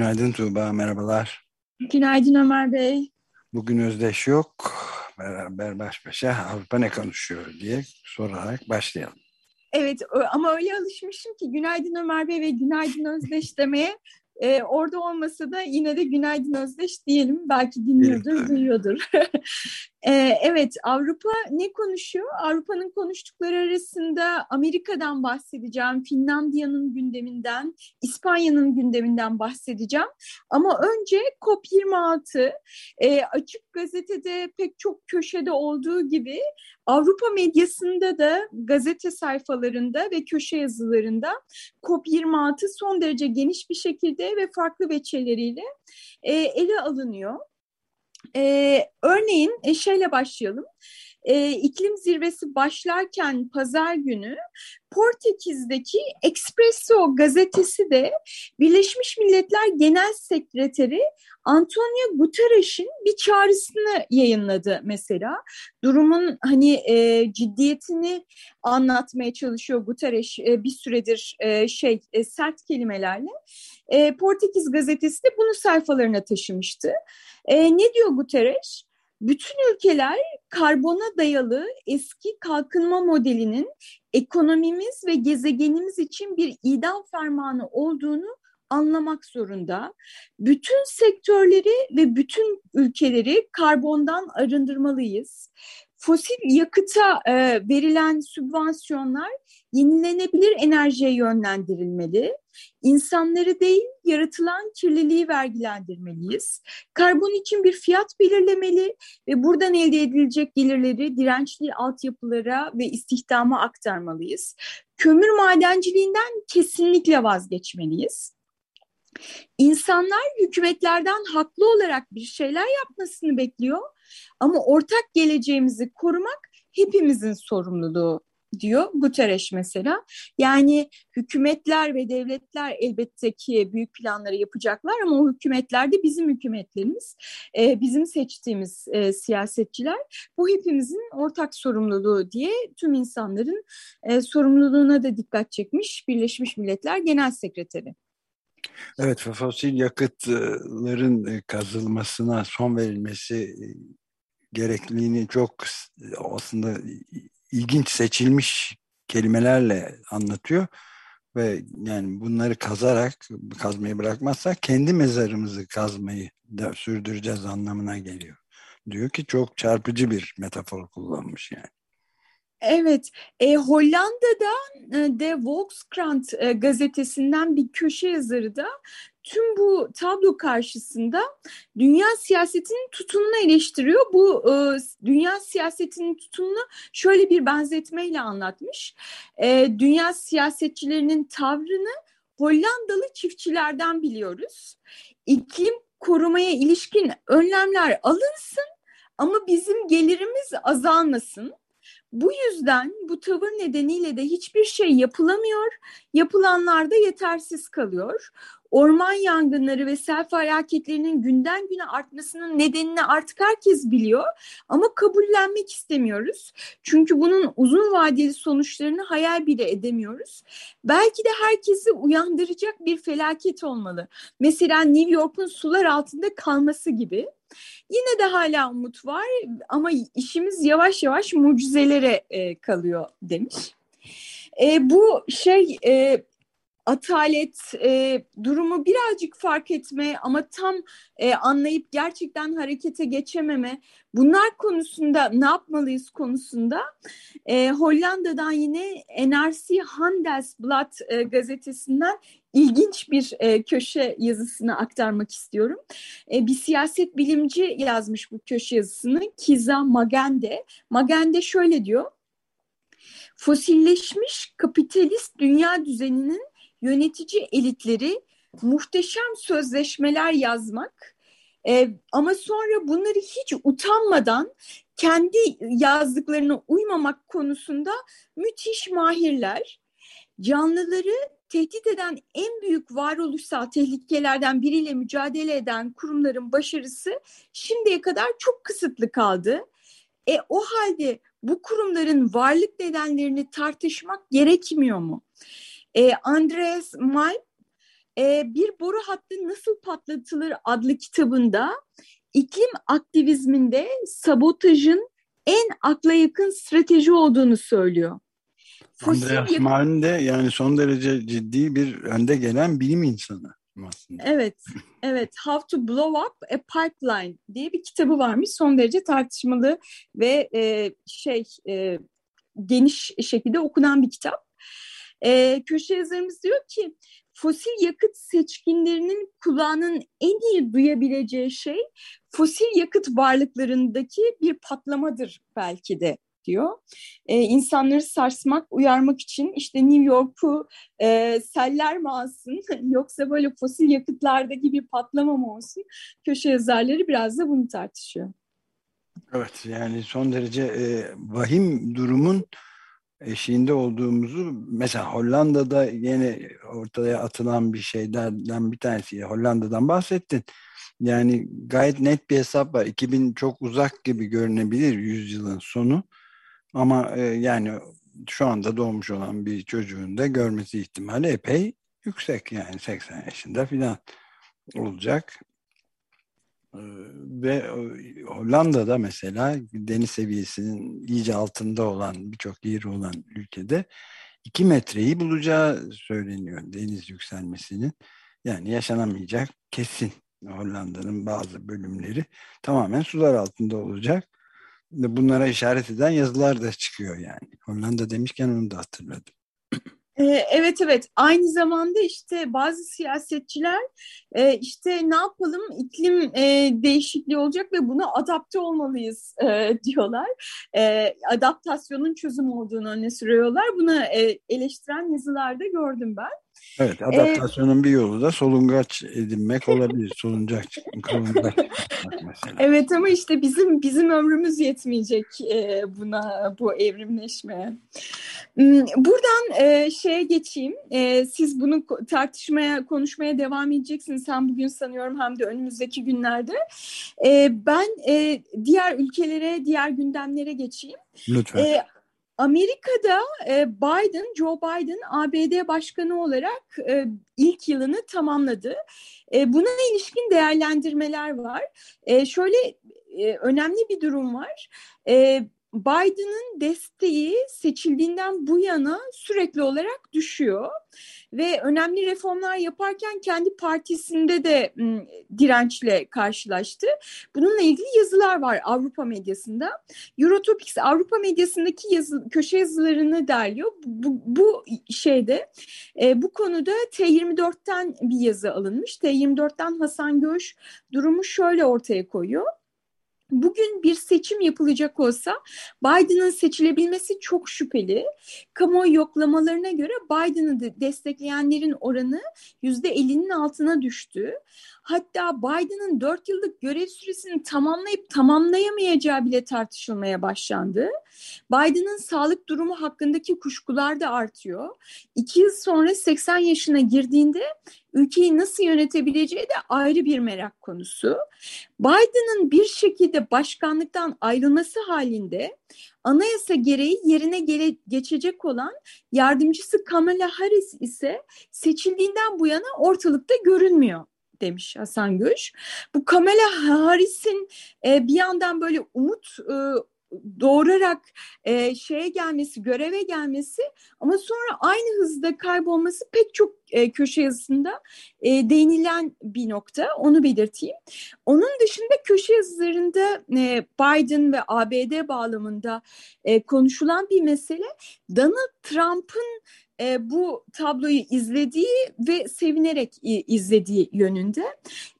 Günaydın Tuğba, merhabalar. Günaydın Ömer Bey. Bugün Özdeş yok. Beraber baş başa Avrupa ne konuşuyor diye sorarak başlayalım. Evet ama öyle alışmışım ki günaydın Ömer Bey ve günaydın Özdeş demeye e, orada olmasa da yine de günaydın Özdeş diyelim. Belki dinliyordur, evet, duyuyordur. e, evet, Avrupa ne konuşuyor? Avrupa'nın konuştukları arasında Amerika'dan bahsedeceğim, Finlandiya'nın gündeminden, İspanya'nın gündeminden bahsedeceğim. Ama önce COP26, e, Açık Gazete'de pek çok köşede olduğu gibi Avrupa medyasında da gazete sayfalarında ve köşe yazılarında COP26 son derece geniş bir şekilde ve farklı veçeleriyle e, ele alınıyor. E, örneğin e, şeyle başlayalım. E, iklim zirvesi başlarken pazar günü Portekiz'deki Expresso gazetesi de Birleşmiş Milletler Genel Sekreteri Antonio Guterres'in bir çağrısını yayınladı mesela. Durumun hani e, ciddiyetini anlatmaya çalışıyor Guterres e, bir süredir e, şey e, sert kelimelerle. E, Portekiz gazetesi de bunu sayfalarına taşımıştı. E, ne diyor Guterres? Bütün ülkeler karbona dayalı eski kalkınma modelinin ekonomimiz ve gezegenimiz için bir idam fermanı olduğunu anlamak zorunda. Bütün sektörleri ve bütün ülkeleri karbondan arındırmalıyız. Fosil yakıta e, verilen sübvansiyonlar yenilenebilir enerjiye yönlendirilmeli. İnsanları değil, yaratılan kirliliği vergilendirmeliyiz. Karbon için bir fiyat belirlemeli ve buradan elde edilecek gelirleri dirençli altyapılara ve istihdama aktarmalıyız. Kömür madenciliğinden kesinlikle vazgeçmeliyiz. İnsanlar hükümetlerden haklı olarak bir şeyler yapmasını bekliyor ama ortak geleceğimizi korumak hepimizin sorumluluğu diyor Guterres mesela. Yani hükümetler ve devletler elbette ki büyük planları yapacaklar ama o hükümetler de bizim hükümetlerimiz, e, bizim seçtiğimiz e, siyasetçiler. Bu hepimizin ortak sorumluluğu diye tüm insanların e, sorumluluğuna da dikkat çekmiş Birleşmiş Milletler Genel Sekreteri. Evet, fosil yakıtların kazılmasına son verilmesi gerekliliğini çok aslında ilginç seçilmiş kelimelerle anlatıyor ve yani bunları kazarak kazmayı bırakmazsak kendi mezarımızı kazmayı da sürdüreceğiz anlamına geliyor. Diyor ki çok çarpıcı bir metafor kullanmış yani. Evet, e, Hollanda'da e, De Volkskrant e, gazetesinden bir köşe yazarı da tüm bu tablo karşısında dünya siyasetinin tutumunu eleştiriyor. Bu e, dünya siyasetinin tutumunu şöyle bir benzetmeyle anlatmış. E, dünya siyasetçilerinin tavrını Hollandalı çiftçilerden biliyoruz. İklim korumaya ilişkin önlemler alınsın ama bizim gelirimiz azalmasın. Bu yüzden bu tavır nedeniyle de hiçbir şey yapılamıyor, yapılanlar da yetersiz kalıyor orman yangınları ve sel felaketlerinin günden güne artmasının nedenini artık herkes biliyor ama kabullenmek istemiyoruz. Çünkü bunun uzun vadeli sonuçlarını hayal bile edemiyoruz. Belki de herkesi uyandıracak bir felaket olmalı. Mesela New York'un sular altında kalması gibi. Yine de hala umut var ama işimiz yavaş yavaş mucizelere e, kalıyor demiş. E, bu şey e, atalet, e, durumu birazcık fark etme ama tam e, anlayıp gerçekten harekete geçememe bunlar konusunda ne yapmalıyız konusunda e, Hollanda'dan yine NRC Handelsblad e, gazetesinden ilginç bir e, köşe yazısını aktarmak istiyorum. E, bir siyaset bilimci yazmış bu köşe yazısını Kiza Magende. Magende şöyle diyor. Fosilleşmiş kapitalist dünya düzeninin yönetici elitleri muhteşem sözleşmeler yazmak e, ama sonra bunları hiç utanmadan kendi yazdıklarına uymamak konusunda müthiş mahirler. Canlıları tehdit eden en büyük varoluşsal tehlikelerden biriyle mücadele eden kurumların başarısı şimdiye kadar çok kısıtlı kaldı. E o halde bu kurumların varlık nedenlerini tartışmak gerekmiyor mu? E, Andreas Malm e, Bir Boru Hattı Nasıl Patlatılır adlı kitabında iklim aktivizminde sabotajın en akla yakın strateji olduğunu söylüyor. Andreas Malm de yani son derece ciddi bir önde gelen bilim insanı aslında. Evet, evet. How to Blow Up a Pipeline diye bir kitabı varmış. Son derece tartışmalı ve e, şey e, geniş şekilde okunan bir kitap. E, köşe yazarımız diyor ki fosil yakıt seçkinlerinin kulağının en iyi duyabileceği şey fosil yakıt varlıklarındaki bir patlamadır belki de diyor. E, insanları sarsmak, uyarmak için işte New York'u e, seller mi alsın yoksa böyle fosil yakıtlardaki bir patlama mı olsun? Köşe yazarları biraz da bunu tartışıyor. Evet yani son derece e, vahim durumun eşiğinde olduğumuzu mesela Hollanda'da yine ortaya atılan bir şeylerden bir tanesi Hollanda'dan bahsettin. Yani gayet net bir hesap var. 2000 çok uzak gibi görünebilir yüzyılın sonu. Ama e, yani şu anda doğmuş olan bir çocuğun da görmesi ihtimali epey yüksek. Yani 80 yaşında filan olacak. E, ve Hollanda'da mesela deniz seviyesinin iyice altında olan birçok yeri olan ülkede 2 metreyi bulacağı söyleniyor deniz yükselmesinin. Yani yaşanamayacak kesin Hollanda'nın bazı bölümleri tamamen sular altında olacak bunlara işaret eden yazılar da çıkıyor yani. Hollanda demişken onu da hatırladım. Ee, evet evet aynı zamanda işte bazı siyasetçiler e, işte ne yapalım iklim e, değişikliği olacak ve buna adapte olmalıyız e, diyorlar. Adaptasyonun çözüm olduğunu öne sürüyorlar. Bunu eleştiren yazılarda gördüm ben. Evet, adaptasyonun ee, bir yolu da solungaç edinmek olabilir. Solungaç mesela. Evet ama işte bizim bizim ömrümüz yetmeyecek e, buna bu evrimleşmeye. Hmm, buradan e, şeye geçeyim. E, siz bunu tartışmaya, konuşmaya devam edeceksiniz. Hem bugün sanıyorum hem de önümüzdeki günlerde. Ben diğer ülkelere, diğer gündemlere geçeyim. Lütfen. Amerika'da e, Biden, Joe Biden ABD başkanı olarak e, ilk yılını tamamladı. E, buna ilişkin değerlendirmeler var. Şöyle önemli bir durum var. Biden'ın desteği seçildiğinden bu yana sürekli olarak düşüyor ve önemli reformlar yaparken kendi partisinde de dirençle karşılaştı. Bununla ilgili yazılar var Avrupa medyasında. Eurotopics Avrupa medyasındaki yazı, köşe yazılarını derliyor. Bu, bu şeyde e, bu konuda T24'ten bir yazı alınmış. T24'ten Hasan Göş durumu şöyle ortaya koyuyor. Bugün bir seçim yapılacak olsa Biden'ın seçilebilmesi çok şüpheli. Kamuoyu yoklamalarına göre Biden'ı destekleyenlerin oranı %50'nin altına düştü. Hatta Biden'ın dört yıllık görev süresini tamamlayıp tamamlayamayacağı bile tartışılmaya başlandı. Biden'ın sağlık durumu hakkındaki kuşkular da artıyor. İki yıl sonra 80 yaşına girdiğinde ülkeyi nasıl yönetebileceği de ayrı bir merak konusu. Biden'ın bir şekilde başkanlıktan ayrılması halinde anayasa gereği yerine gele, geçecek olan yardımcısı Kamala Harris ise seçildiğinden bu yana ortalıkta görünmüyor demiş Hasan Göç. Bu Kamala Harris'in e, bir yandan böyle umut e, doğurarak e, şeye gelmesi, göreve gelmesi ama sonra aynı hızda kaybolması pek çok e, köşe yazısında e, değinilen bir nokta. Onu belirteyim. Onun dışında köşe yazılarında e, Biden ve ABD bağlamında e, konuşulan bir mesele Donald Trump'ın e, bu tabloyu izlediği ve sevinerek izlediği yönünde.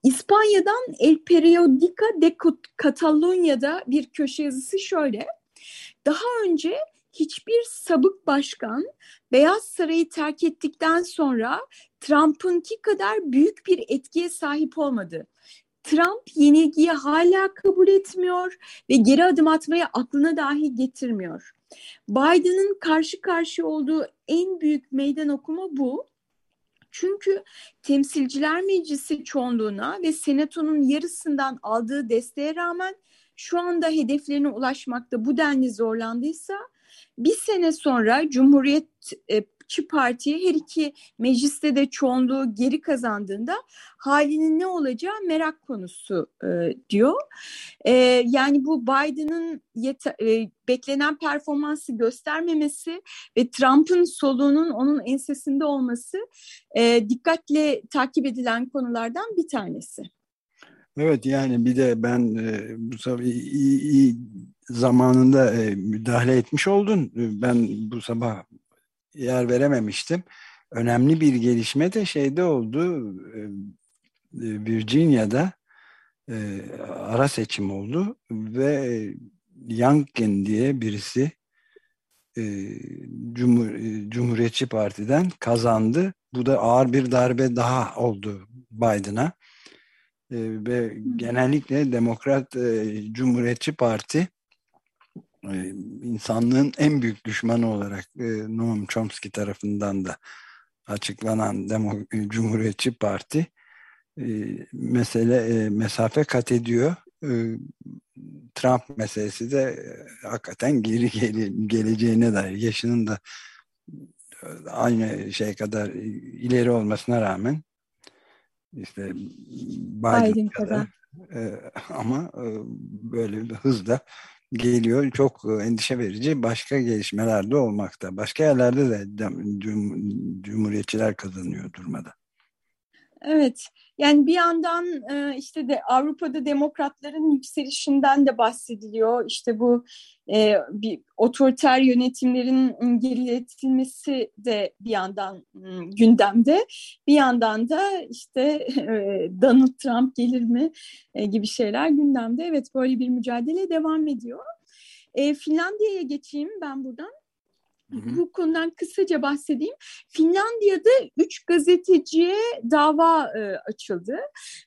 İspanya'dan El Periodica de Catalunya'da bir köşe yazısı şöyle. Daha önce hiçbir sabık başkan Beyaz Sarayı terk ettikten sonra Trump'ınki kadar büyük bir etkiye sahip olmadı. Trump yenilgiyi hala kabul etmiyor ve geri adım atmayı aklına dahi getirmiyor. Biden'ın karşı karşıya olduğu en büyük meydan okuma bu. Çünkü Temsilciler Meclisi çoğunluğuna ve Senato'nun yarısından aldığı desteğe rağmen şu anda hedeflerine ulaşmakta bu denli zorlandıysa bir sene sonra Cumhuriyetçi Parti her iki mecliste de çoğunluğu geri kazandığında halinin ne olacağı merak konusu e, diyor. E, yani bu Biden'ın e, beklenen performansı göstermemesi ve Trump'ın soluğunun onun ensesinde olması e, dikkatle takip edilen konulardan bir tanesi. Evet yani bir de ben e, bu sabah iyi, iyi zamanında e, müdahale etmiş oldun. Ben bu sabah yer verememiştim. Önemli bir gelişme de şeyde oldu. E, Virginia'da e, ara seçim oldu ve Youngkin diye birisi e, Cumhur, e, Cumhuriyetçi Parti'den kazandı. Bu da ağır bir darbe daha oldu Biden'a. E, ve genellikle Demokrat e, Cumhuriyetçi Parti e, insanlığın en büyük düşmanı olarak e, Noam Chomsky tarafından da açıklanan Demo e, Cumhuriyetçi Parti e, mesele mesafe kat ediyor. Trump meselesi de hakikaten geri geri, geleceğine dair yaşının da aynı şey kadar ileri olmasına rağmen işte Biden, Biden kadar, E, ama e, böyle bir hızla geliyor. Çok e, endişe verici başka gelişmeler de olmakta. Başka yerlerde de Cumhuriyetçiler kazanıyor durmada. Evet, yani bir yandan e, işte de Avrupa'da demokratların yükselişinden de bahsediliyor. İşte bu e, bir otoriter yönetimlerin geriletilmesi de bir yandan gündemde. Bir yandan da işte e, Donald Trump gelir mi gibi şeyler gündemde. Evet böyle bir mücadele devam ediyor. Finlandiya'ya geçeyim ben buradan. Bu konudan kısaca bahsedeyim. Finlandiya'da üç gazeteciye dava e, açıldı.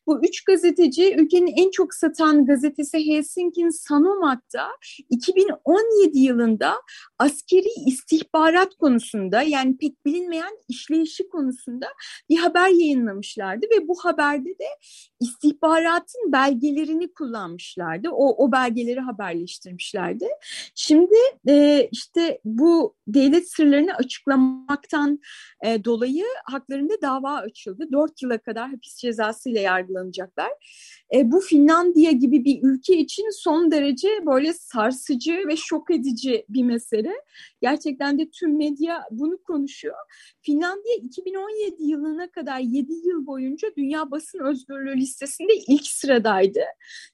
Bu üç gazeteci ülkenin en çok satan gazetesi Helsingin Sanomat'ta 2017 yılında askeri istihbarat konusunda yani pek bilinmeyen işleyişi konusunda bir haber yayınlamışlardı ve bu haberde de istihbaratın belgelerini kullanmışlardı. O, o belgeleri haberleştirmişlerdi. Şimdi e, işte bu devlet sırlarını açıklamaktan e, dolayı haklarında dava açıldı. Dört yıla kadar hapis cezası ile yargılanacaklar. E, bu Finlandiya gibi bir ülke için son derece böyle sarsıcı ve şok edici bir mesele. Gerçekten de tüm medya bunu konuşuyor. Finlandiya 2017 yılına kadar 7 yıl boyunca Dünya Basın Özgürlüğü listesinde ilk sıradaydı.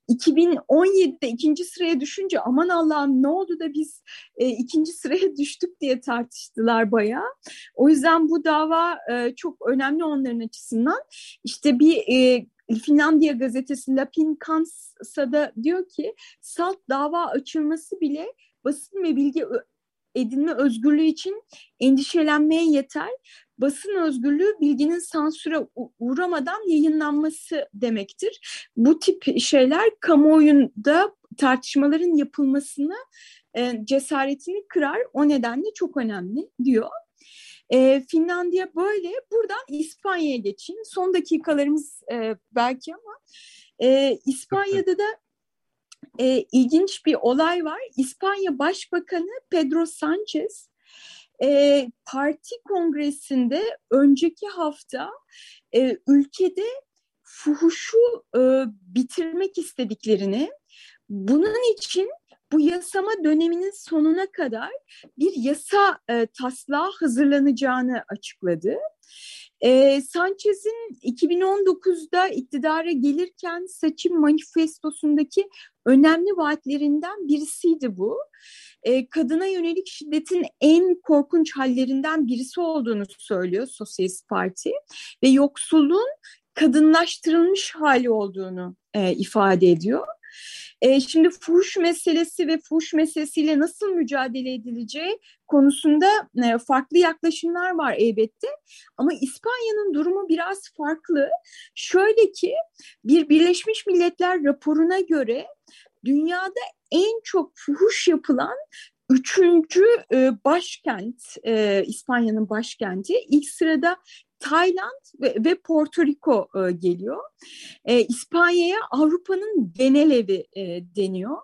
2017'de ikinci sıraya düşünce aman Allah'ım ne oldu da biz e, ikinci sıraya düştük diye tartıştılar bayağı. O yüzden bu dava e, çok önemli onların açısından. İşte bir e, Finlandiya gazetesi Lapin Kansa'da diyor ki salt dava açılması bile basın ve bilgi edinme özgürlüğü için endişelenmeye yeter. Basın özgürlüğü bilginin sansüre uğramadan yayınlanması demektir. Bu tip şeyler kamuoyunda tartışmaların yapılmasını e, cesaretini kırar. O nedenle çok önemli diyor. E, Finlandiya böyle. Buradan İspanya'ya geçeyim. Son dakikalarımız e, belki ama e, İspanya'da da e, ilginç bir olay var. İspanya Başbakanı Pedro Sanchez e, parti kongresinde önceki hafta e, ülkede fuhuşu e, bitirmek istediklerini, bunun için bu yasama döneminin sonuna kadar bir yasa e, taslağı hazırlanacağını açıkladı. E, Sanchez'in 2019'da iktidara gelirken seçim manifestosundaki önemli vaatlerinden birisiydi bu. E, kadına yönelik şiddetin en korkunç hallerinden birisi olduğunu söylüyor Sosyalist Parti ve yoksulluğun kadınlaştırılmış hali olduğunu e, ifade ediyor. E, şimdi fuhuş meselesi ve fuhuş meselesiyle nasıl mücadele edileceği konusunda e, farklı yaklaşımlar var elbette. Ama İspanya'nın durumu biraz farklı. Şöyle ki bir Birleşmiş Milletler raporuna göre dünyada en çok fuhuş yapılan üçüncü e, başkent, e, İspanya'nın başkenti. İlk sırada Tayland ve, ve Porto Rico e, geliyor. E, İspanya'ya Avrupa'nın genel evi e, deniyor.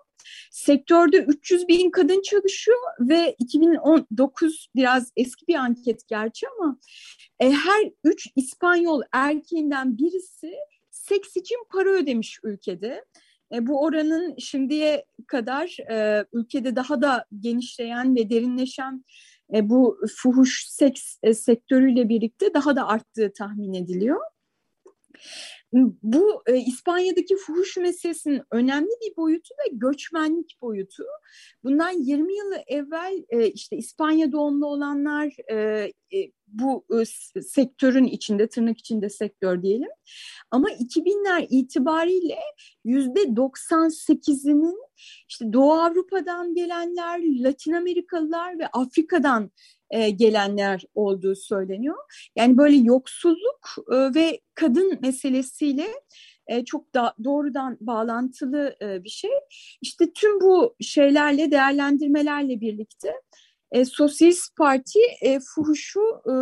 Sektörde 300 bin kadın çalışıyor ve 2019 biraz eski bir anket gerçi ama e, her üç İspanyol erkeğinden birisi seks için para ödemiş ülkede. E, bu oranın şimdiye kadar e, ülkede daha da genişleyen ve derinleşen e, bu fuhuş seks e, sektörüyle birlikte daha da arttığı tahmin ediliyor. Bu e, İspanya'daki fuhuş meselesinin önemli bir boyutu da göçmenlik boyutu. Bundan 20 yıl evvel e, işte İspanya doğumlu olanlar e, e, bu e, sektörün içinde, tırnak içinde sektör diyelim. Ama 2000'ler itibariyle yüzde 98'inin işte Doğu Avrupa'dan gelenler, Latin Amerikalılar ve Afrika'dan e, gelenler olduğu söyleniyor. Yani böyle yoksulluk e, ve kadın meselesiyle e, çok da doğrudan bağlantılı e, bir şey. İşte tüm bu şeylerle, değerlendirmelerle birlikte e, Sosyalist Parti e, fuhuşu e,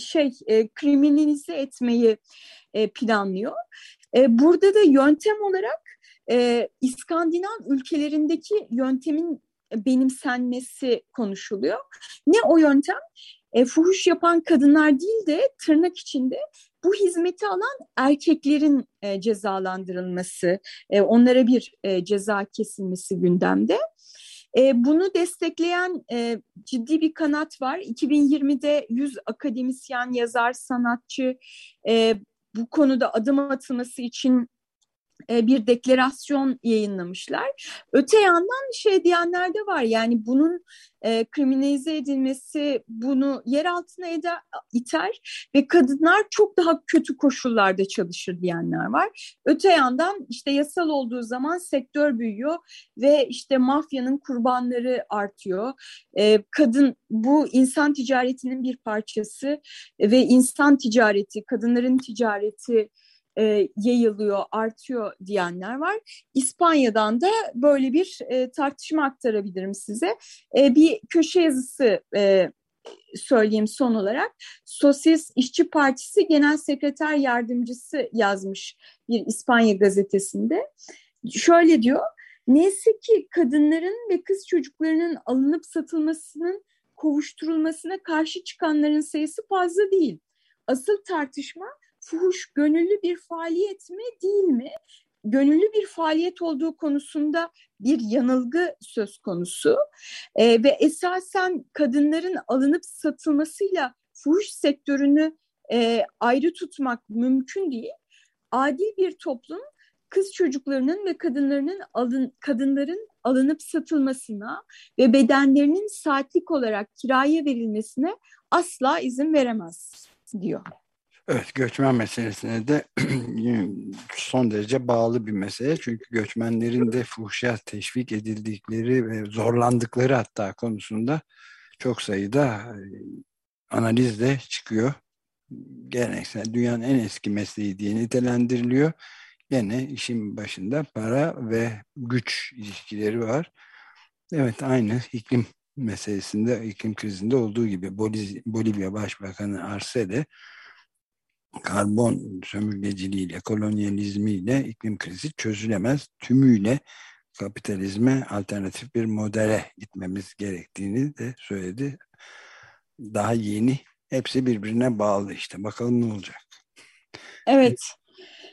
şey e, kriminalize etmeyi e, planlıyor. E, burada da yöntem olarak e, İskandinav ülkelerindeki yöntemin benimsenmesi konuşuluyor. Ne o yöntem? E, fuhuş yapan kadınlar değil de tırnak içinde bu hizmeti alan erkeklerin e, cezalandırılması, e, onlara bir e, ceza kesilmesi gündemde. E, bunu destekleyen e, ciddi bir kanat var. 2020'de 100 akademisyen, yazar, sanatçı e, bu konuda adım atılması için bir deklarasyon yayınlamışlar. Öte yandan şey diyenler de var yani bunun e, kriminalize edilmesi bunu yer altına eder, iter ve kadınlar çok daha kötü koşullarda çalışır diyenler var. Öte yandan işte yasal olduğu zaman sektör büyüyor ve işte mafyanın kurbanları artıyor. E, kadın bu insan ticaretinin bir parçası ve insan ticareti, kadınların ticareti e, yayılıyor, artıyor diyenler var. İspanya'dan da böyle bir e, tartışma aktarabilirim size. E, bir köşe yazısı e, söyleyeyim son olarak. Sosyalist İşçi Partisi Genel Sekreter Yardımcısı yazmış bir İspanya gazetesinde. Şöyle diyor, neyse ki kadınların ve kız çocuklarının alınıp satılmasının kovuşturulmasına karşı çıkanların sayısı fazla değil. Asıl tartışma fuhuş gönüllü bir faaliyet mi değil mi? Gönüllü bir faaliyet olduğu konusunda bir yanılgı söz konusu ee, ve esasen kadınların alınıp satılmasıyla fuhuş sektörünü e, ayrı tutmak mümkün değil. Adil bir toplum kız çocuklarının ve kadınlarının alın, kadınların alınıp satılmasına ve bedenlerinin saatlik olarak kiraya verilmesine asla izin veremez diyor. Evet, göçmen meselesine de son derece bağlı bir mesele. Çünkü göçmenlerin de fuhşa teşvik edildikleri ve zorlandıkları hatta konusunda çok sayıda e, analiz de çıkıyor. Geleneksel dünyanın en eski mesleği diye nitelendiriliyor. Yine işin başında para ve güç ilişkileri var. Evet aynı iklim meselesinde, iklim krizinde olduğu gibi Bolivya Başbakanı Arce de karbon sömürgeciliğiyle, kolonyalizmiyle iklim krizi çözülemez. Tümüyle kapitalizme alternatif bir modele gitmemiz gerektiğini de söyledi. Daha yeni. Hepsi birbirine bağlı işte. Bakalım ne olacak. Evet.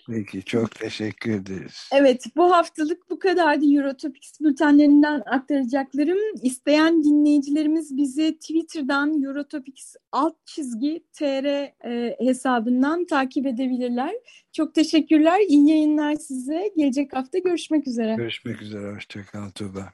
Peki çok teşekkür ederiz. Evet bu haftalık bu kadardı Eurotopics bültenlerinden aktaracaklarım. İsteyen dinleyicilerimiz bizi Twitter'dan Eurotopics alt çizgi tr e, hesabından takip edebilirler. Çok teşekkürler. İyi yayınlar size. Gelecek hafta görüşmek üzere. Görüşmek üzere. Hoşçakal Tuğba.